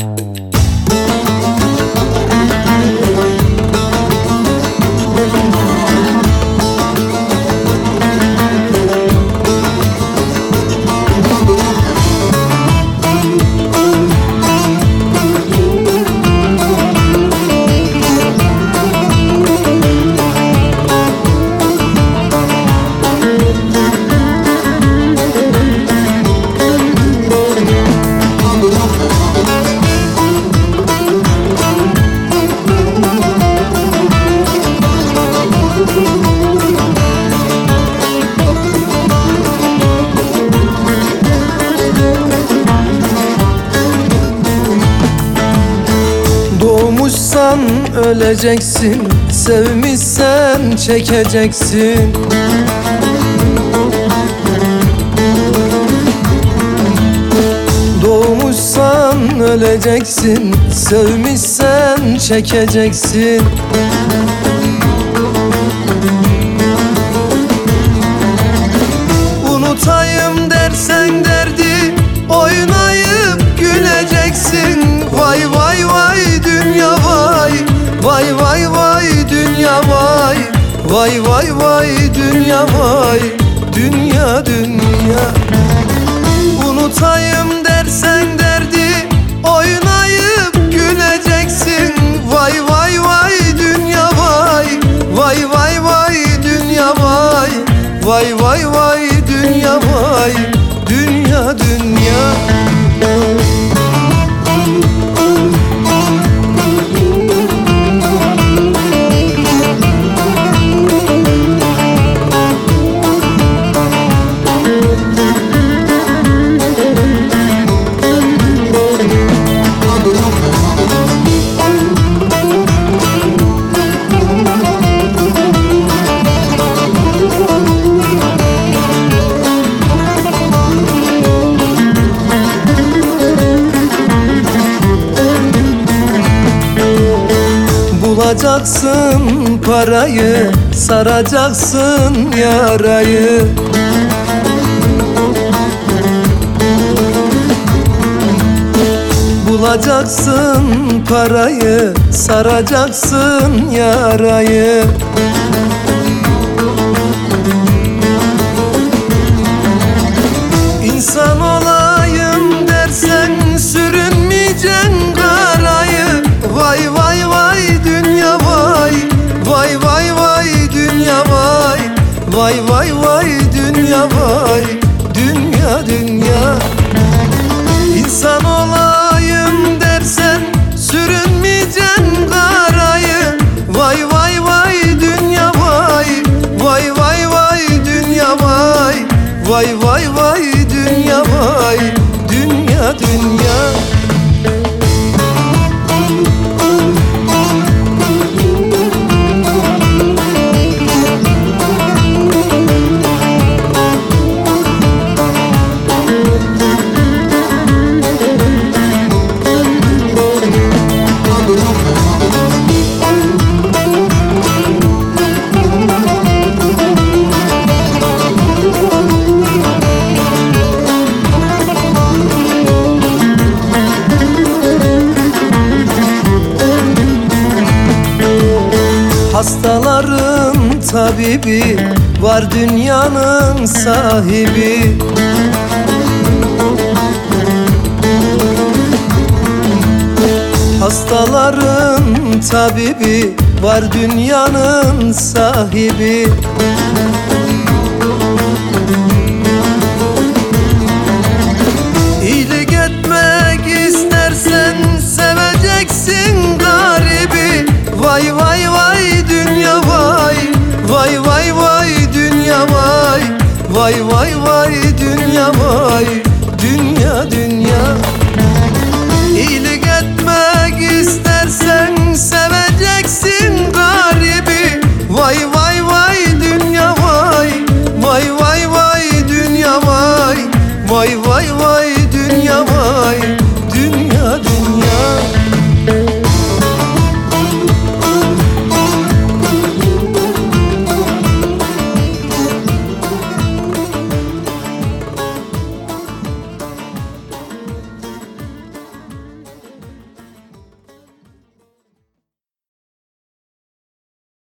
you Doğmuşsan öleceksin Sevmişsen çekeceksin. Doğmuşsan öleceksin Sevmişsen çekeceksin Vay vay vay dünya vay Dünya dünya. Unutayım dersen derdi Oynayıp güleceksin. Vay vay vay dünya vay Vay vay vay dünya vay. Vay vay vay Bulacaksın parayı Saracaksın yarayı. Bulacaksın parayı Saracaksın yarayı Vay vay vay dünya vay Dünya dünya. İnsan olayım dersen sürünmeyeceksin karayı. Vay vay vay dünya vay Vay vay vay dünya vay. Vay vay vay dünya vay Dünya dünya Hastaların tabibi Var dünyanın sahibi. Hastaların tabibi Var dünyanın sahibi